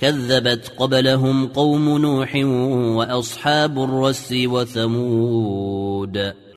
كذبت قبلهم قوم نوح وأصحاب الرس وثمود.